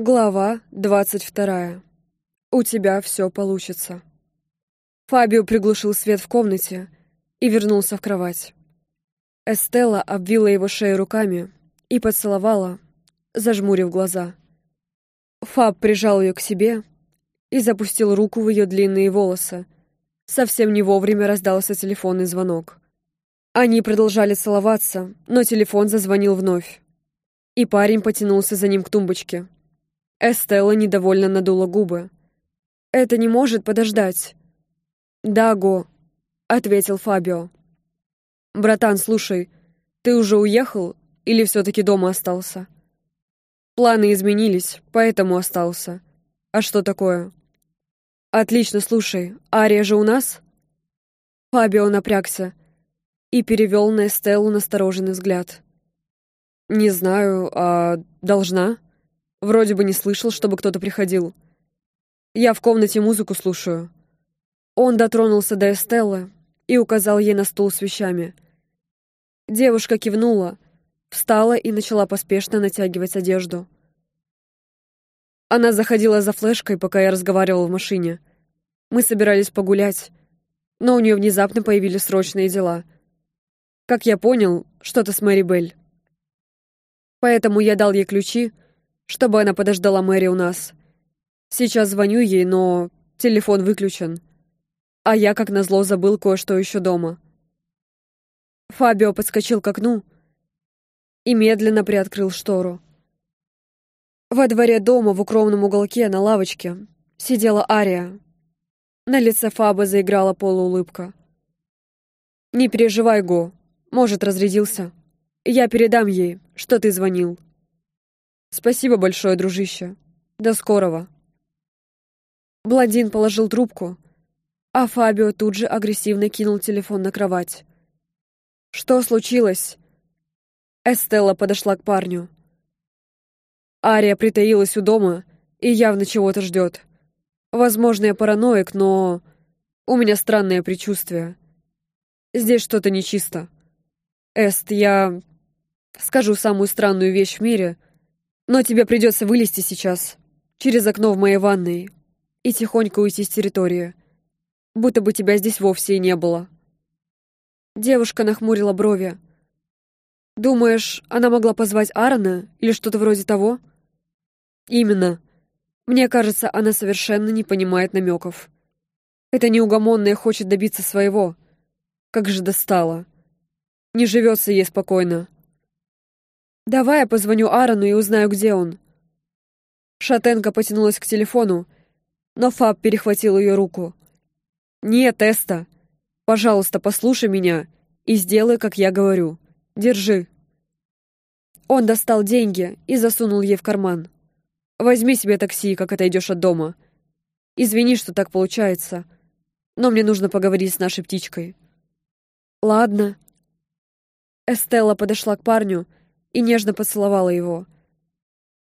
Глава двадцать вторая. У тебя все получится. Фабио приглушил свет в комнате и вернулся в кровать. Эстелла обвила его шею руками и поцеловала, зажмурив глаза. Фаб прижал ее к себе и запустил руку в ее длинные волосы. Совсем не вовремя раздался телефонный звонок. Они продолжали целоваться, но телефон зазвонил вновь. И парень потянулся за ним к тумбочке. Эстелла недовольно надула губы. «Это не может подождать». «Да, Го», — ответил Фабио. «Братан, слушай, ты уже уехал или все-таки дома остался?» «Планы изменились, поэтому остался. А что такое?» «Отлично, слушай, Ария же у нас?» Фабио напрягся и перевел на Эстеллу настороженный взгляд. «Не знаю, а должна?» Вроде бы не слышал, чтобы кто-то приходил. Я в комнате музыку слушаю. Он дотронулся до Эстеллы и указал ей на стул с вещами. Девушка кивнула, встала и начала поспешно натягивать одежду. Она заходила за флешкой, пока я разговаривал в машине. Мы собирались погулять, но у нее внезапно появились срочные дела. Как я понял, что-то с Мэри Белль. Поэтому я дал ей ключи, чтобы она подождала Мэри у нас. Сейчас звоню ей, но телефон выключен. А я, как назло, забыл кое-что еще дома. Фабио подскочил к окну и медленно приоткрыл штору. Во дворе дома в укромном уголке на лавочке сидела Ария. На лице Фаба заиграла полуулыбка. «Не переживай, Го. Может, разрядился. Я передам ей, что ты звонил». Спасибо большое, дружище. До скорого. Блондин положил трубку, а Фабио тут же агрессивно кинул телефон на кровать. Что случилось? Эстелла подошла к парню. Ария притаилась у дома и явно чего-то ждет. Возможно, я параноик, но у меня странное предчувствие. Здесь что-то нечисто. Эст, я скажу самую странную вещь в мире — но тебе придется вылезти сейчас, через окно в моей ванной, и тихонько уйти с территории, будто бы тебя здесь вовсе и не было». Девушка нахмурила брови. «Думаешь, она могла позвать Аарона или что-то вроде того?» «Именно. Мне кажется, она совершенно не понимает намеков. Эта неугомонная хочет добиться своего. Как же достала. Не живется ей спокойно. «Давай я позвоню Аарону и узнаю, где он». Шатенка потянулась к телефону, но Фаб перехватил ее руку. «Нет, Эста, пожалуйста, послушай меня и сделай, как я говорю. Держи». Он достал деньги и засунул ей в карман. «Возьми себе такси, как отойдешь от дома. Извини, что так получается, но мне нужно поговорить с нашей птичкой». «Ладно». Эстелла подошла к парню и нежно поцеловала его.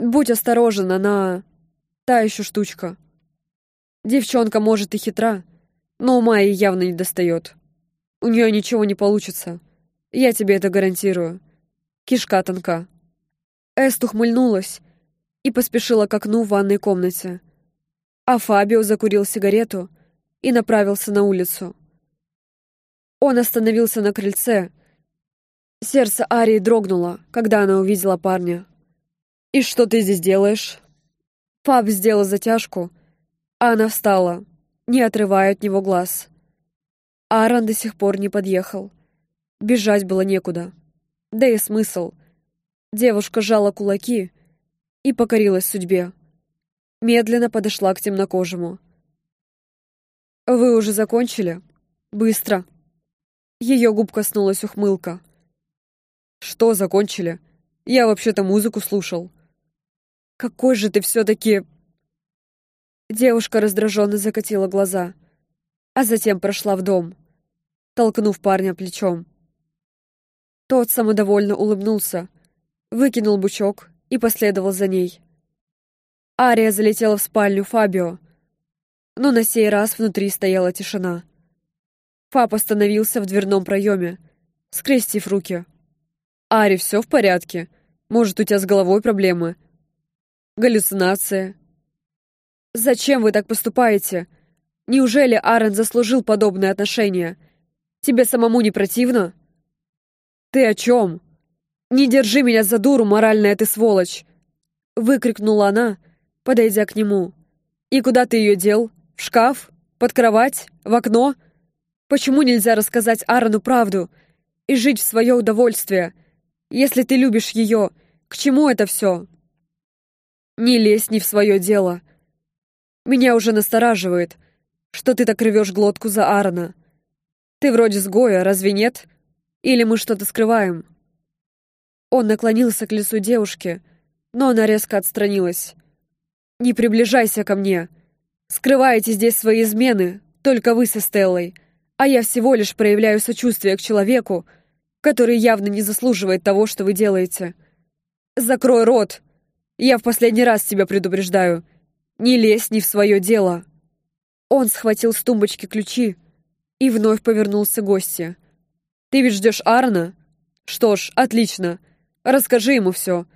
«Будь осторожен, она... та еще штучка. Девчонка, может, и хитра, но ума ей явно не достает. У нее ничего не получится. Я тебе это гарантирую. Кишка тонка». Эст ухмыльнулась и поспешила к окну в ванной комнате. А Фабио закурил сигарету и направился на улицу. Он остановился на крыльце, Сердце Арии дрогнуло, когда она увидела парня. «И что ты здесь делаешь?» Фаб сделал затяжку, а она встала, не отрывая от него глаз. Аарон до сих пор не подъехал. Бежать было некуда. Да и смысл. Девушка сжала кулаки и покорилась судьбе. Медленно подошла к темнокожему. «Вы уже закончили?» «Быстро». Ее губ коснулась ухмылка. «Что, закончили? Я вообще-то музыку слушал». «Какой же ты все-таки...» Девушка раздраженно закатила глаза, а затем прошла в дом, толкнув парня плечом. Тот самодовольно улыбнулся, выкинул бучок и последовал за ней. Ария залетела в спальню Фабио, но на сей раз внутри стояла тишина. Фаб остановился в дверном проеме, скрестив руки. «Ари, все в порядке? Может, у тебя с головой проблемы?» Галлюцинация. Зачем вы так поступаете? Неужели Аарон заслужил подобное отношение? Тебе самому не противно? Ты о чем? Не держи меня за дуру, моральная ты сволочь! Выкрикнула она, подойдя к нему. И куда ты ее дел? В шкаф? Под кровать? В окно? Почему нельзя рассказать Аарону правду и жить в свое удовольствие? Если ты любишь ее, к чему это все? Не лезь не в свое дело. Меня уже настораживает, что ты так рвешь глотку за Аарона. Ты вроде сгоя, разве нет? Или мы что-то скрываем?» Он наклонился к лицу девушки, но она резко отстранилась. «Не приближайся ко мне. Скрываете здесь свои измены, только вы со Стеллой, а я всего лишь проявляю сочувствие к человеку, который явно не заслуживает того, что вы делаете. Закрой рот. Я в последний раз тебя предупреждаю. Не лезь не в свое дело». Он схватил с тумбочки ключи и вновь повернулся к гости. «Ты ведь ждешь Арна? Что ж, отлично. Расскажи ему все.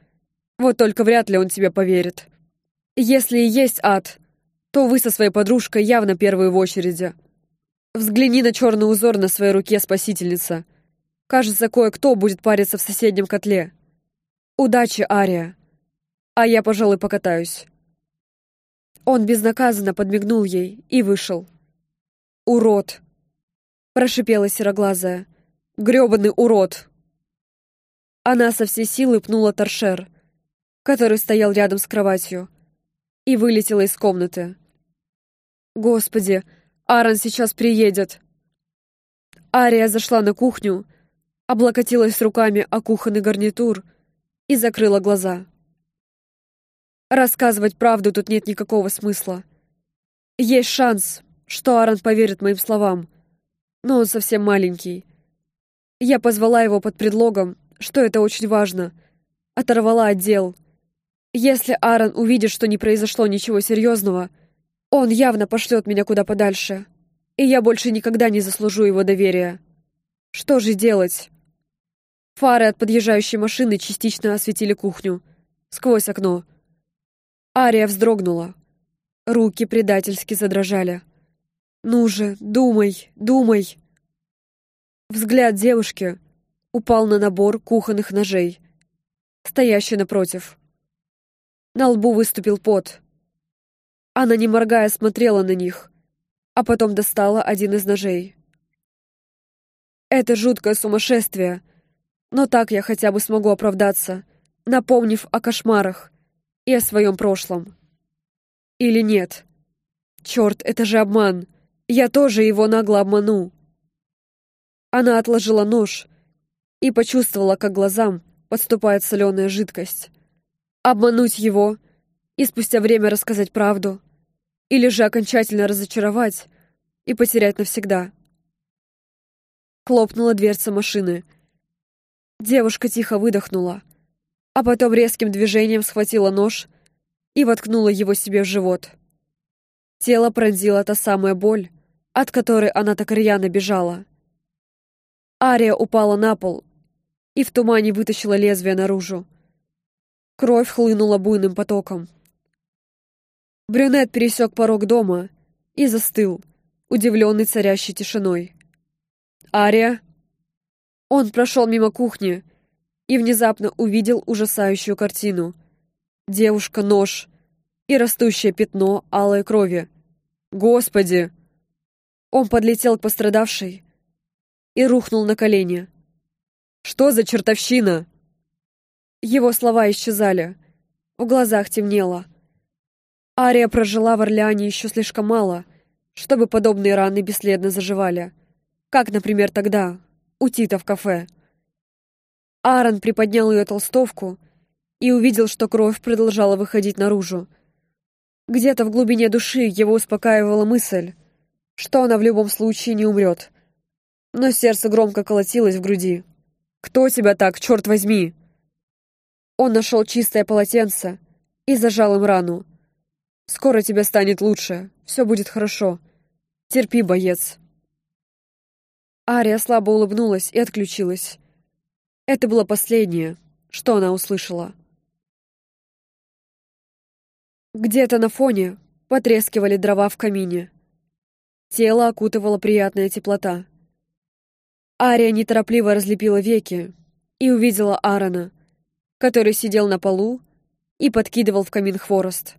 Вот только вряд ли он тебе поверит. Если и есть ад, то вы со своей подружкой явно первые в очереди. Взгляни на черный узор на своей руке, спасительница. Кажется, кое-кто будет париться в соседнем котле. Удачи, Ария. А я, пожалуй, покатаюсь». Он безнаказанно подмигнул ей и вышел. «Урод!» — прошипела сероглазая. «Грёбаный урод!» Она со всей силы пнула торшер, который стоял рядом с кроватью, и вылетела из комнаты. «Господи, Аарон сейчас приедет!» Ария зашла на кухню, облокотилась руками о кухонный гарнитур и закрыла глаза. Рассказывать правду тут нет никакого смысла. Есть шанс, что Аарон поверит моим словам, но он совсем маленький. Я позвала его под предлогом, что это очень важно, оторвала отдел. Если Аарон увидит, что не произошло ничего серьезного, он явно пошлет меня куда подальше, и я больше никогда не заслужу его доверия. Что же делать? Фары от подъезжающей машины частично осветили кухню. Сквозь окно. Ария вздрогнула. Руки предательски задрожали. «Ну же, думай, думай!» Взгляд девушки упал на набор кухонных ножей, стоящий напротив. На лбу выступил пот. Она, не моргая, смотрела на них, а потом достала один из ножей. Это жуткое сумасшествие, но так я хотя бы смогу оправдаться, напомнив о кошмарах, и о своем прошлом. Или нет? Черт, это же обман. Я тоже его нагло обману. Она отложила нож и почувствовала, как глазам подступает соленая жидкость. Обмануть его и спустя время рассказать правду. Или же окончательно разочаровать и потерять навсегда. Хлопнула дверца машины. Девушка тихо выдохнула — а потом резким движением схватила нож и воткнула его себе в живот. Тело пронзила та самая боль, от которой она так рьяно бежала. Ария упала на пол и в тумане вытащила лезвие наружу. Кровь хлынула буйным потоком. Брюнет пересек порог дома и застыл, удивленный царящей тишиной. «Ария?» Он прошел мимо кухни и внезапно увидел ужасающую картину. Девушка-нож и растущее пятно алой крови. «Господи!» Он подлетел к пострадавшей и рухнул на колени. «Что за чертовщина?» Его слова исчезали. В глазах темнело. Ария прожила в Орлеане еще слишком мало, чтобы подобные раны бесследно заживали. Как, например, тогда, у Тита в кафе. Аарон приподнял ее толстовку и увидел, что кровь продолжала выходить наружу. Где-то в глубине души его успокаивала мысль, что она в любом случае не умрет. Но сердце громко колотилось в груди. «Кто тебя так, черт возьми?» Он нашел чистое полотенце и зажал им рану. «Скоро тебе станет лучше, все будет хорошо. Терпи, боец». Ария слабо улыбнулась и отключилась. Это было последнее, что она услышала. Где-то на фоне потрескивали дрова в камине. Тело окутывала приятная теплота. Ария неторопливо разлепила веки и увидела Аарона, который сидел на полу и подкидывал в камин хворост.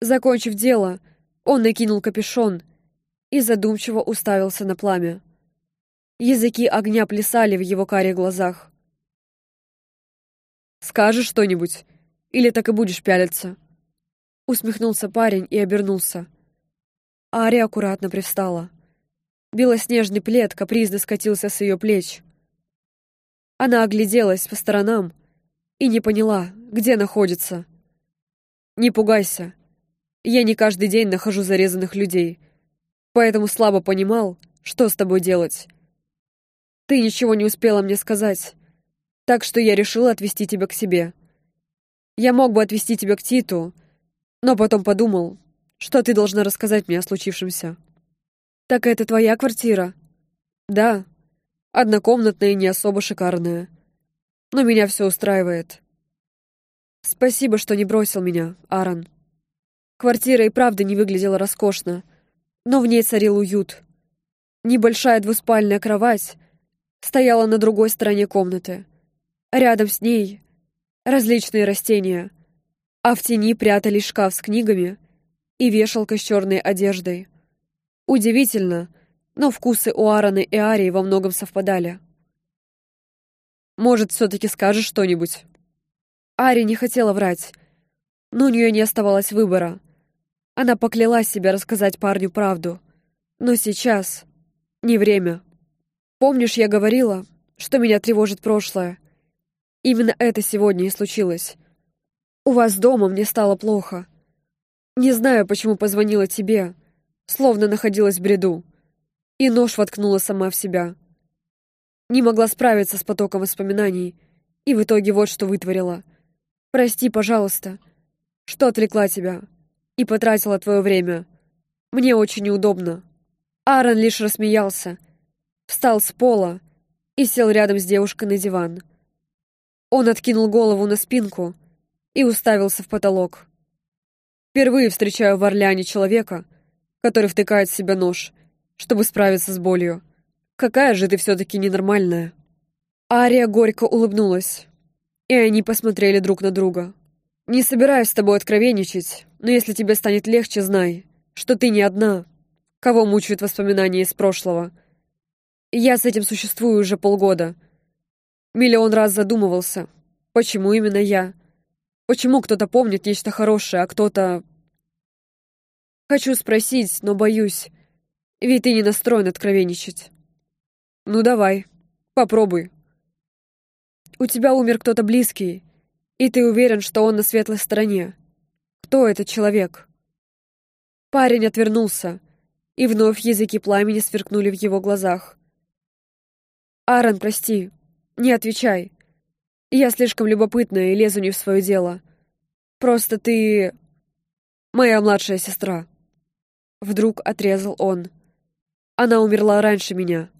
Закончив дело, он накинул капюшон и задумчиво уставился на пламя. Языки огня плясали в его карих глазах. «Скажешь что-нибудь? Или так и будешь пялиться?» Усмехнулся парень и обернулся. Ария аккуратно привстала. Белоснежный плед капризно скатился с ее плеч. Она огляделась по сторонам и не поняла, где находится. «Не пугайся. Я не каждый день нахожу зарезанных людей, поэтому слабо понимал, что с тобой делать. Ты ничего не успела мне сказать, так что я решила отвезти тебя к себе. Я мог бы отвезти тебя к Титу, но потом подумал, что ты должна рассказать мне о случившемся». «Так это твоя квартира?» «Да. Однокомнатная и не особо шикарная. Но меня все устраивает. Спасибо, что не бросил меня, Аарон. Квартира и правда не выглядела роскошно, но в ней царил уют. Небольшая двуспальная кровать стояла на другой стороне комнаты. Рядом с ней различные растения, а в тени прятались шкаф с книгами и вешалка с черной одеждой. Удивительно, но вкусы у Аарона и Арии во многом совпадали. «Может, все-таки скажешь что-нибудь?» Ари не хотела врать, но у нее не оставалось выбора. Она поклялась себе рассказать парню правду. Но сейчас не время. Помнишь, я говорила, что меня тревожит прошлое? Именно это сегодня и случилось. У вас дома мне стало плохо. Не знаю, почему позвонила тебе, словно находилась в бреду, и нож воткнула сама в себя. Не могла справиться с потоком воспоминаний, и в итоге вот что вытворила. Прости, пожалуйста, что отвлекла тебя и потратила твое время. Мне очень неудобно. Аарон лишь рассмеялся, встал с пола и сел рядом с девушкой на диван. Он откинул голову на спинку и уставился в потолок. Впервые встречаю в Орлеане человека, который втыкает в себя нож, чтобы справиться с болью. Какая же ты все-таки ненормальная. Ария горько улыбнулась, и они посмотрели друг на друга. «Не собираюсь с тобой откровенничать, но если тебе станет легче, знай, что ты не одна, кого мучают воспоминания из прошлого. Я с этим существую уже полгода. Миллион раз задумывался, почему именно я? Почему кто-то помнит нечто хорошее, а кто-то Хочу спросить, но боюсь. Ведь ты не настроен откровенничать. Ну давай, попробуй. У тебя умер кто-то близкий, и ты уверен, что он на светлой стороне. Кто этот человек? Парень отвернулся, и вновь языки пламени сверкнули в его глазах. «Аарон, прости, не отвечай. Я слишком любопытная и лезу не в свое дело. Просто ты... моя младшая сестра». Вдруг отрезал он. Она умерла раньше меня.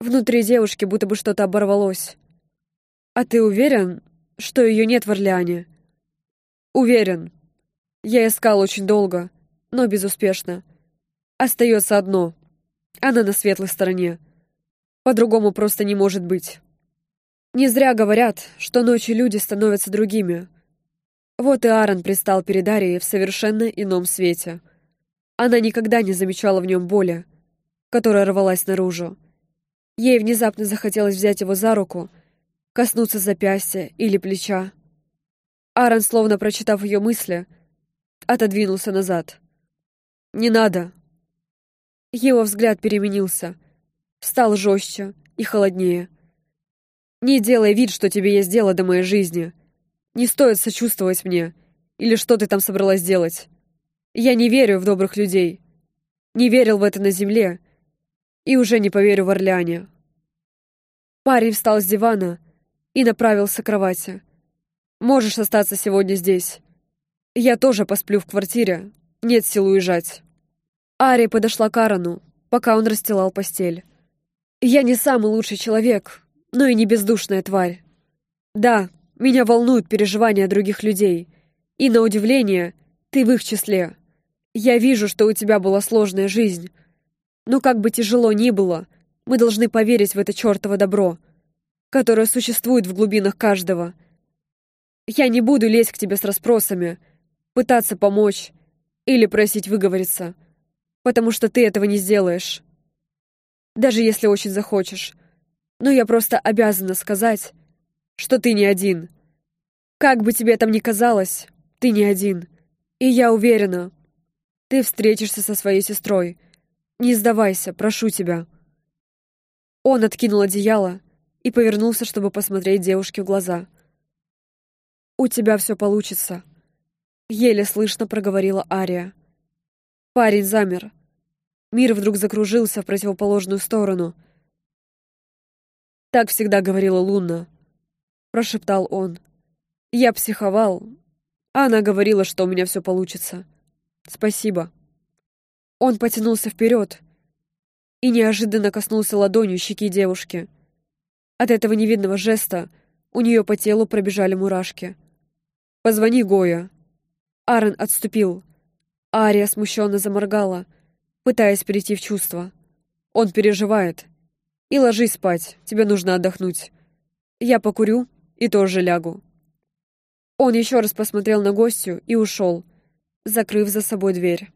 Внутри девушки будто бы что-то оборвалось. А ты уверен, что ее нет в Орлеане? Уверен. Я искал очень долго, но безуспешно. Остается одно. Она на светлой стороне. По-другому просто не может быть. Не зря говорят, что ночью люди становятся другими. Вот и Аарон пристал перед Арией в совершенно ином свете — она никогда не замечала в нем боли, которая рвалась наружу. Ей внезапно захотелось взять его за руку, коснуться запястья или плеча. Аарон, словно прочитав ее мысли, отодвинулся назад. «Не надо!» Его взгляд переменился, стал жестче и холоднее. «Не делай вид, что тебе есть дело до моей жизни. Не стоит сочувствовать мне. Или что ты там собралась делать?» Я не верю в добрых людей. Не верил в это на земле. И уже не поверю в Орлеане. Парень встал с дивана и направился к кровати. Можешь остаться сегодня здесь. Я тоже посплю в квартире. Нет сил уезжать. Ари подошла к Аарону, пока он расстилал постель. Я не самый лучший человек, но и не бездушная тварь. Да, меня волнуют переживания других людей. И, на удивление, ты в их числе. Я вижу, что у тебя была сложная жизнь. Но как бы тяжело ни было, мы должны поверить в это чертово добро, которое существует в глубинах каждого. Я не буду лезть к тебе с расспросами, пытаться помочь или просить выговориться, потому что ты этого не сделаешь. Даже если очень захочешь. Но я просто обязана сказать, что ты не один. Как бы тебе там ни казалось, ты не один. И я уверена, ты встретишься со своей сестрой. Не сдавайся, прошу тебя. Он откинул одеяло и повернулся, чтобы посмотреть девушке в глаза. «У тебя все получится», — еле слышно проговорила Ария. Парень замер. Мир вдруг закружился в противоположную сторону. «Так всегда говорила Луна», — прошептал он. «Я психовал, а она говорила, что у меня все получится. Спасибо». Он потянулся вперед и неожиданно коснулся ладонью щеки девушки. От этого невидного жеста у нее по телу пробежали мурашки. «Позвони Гоя». Аарон отступил. Ария смущенно заморгала, пытаясь перейти в чувство. «Он переживает. И ложись спать, тебе нужно отдохнуть. Я покурю и тоже лягу». Он еще раз посмотрел на гостью и ушел, закрыв за собой дверь.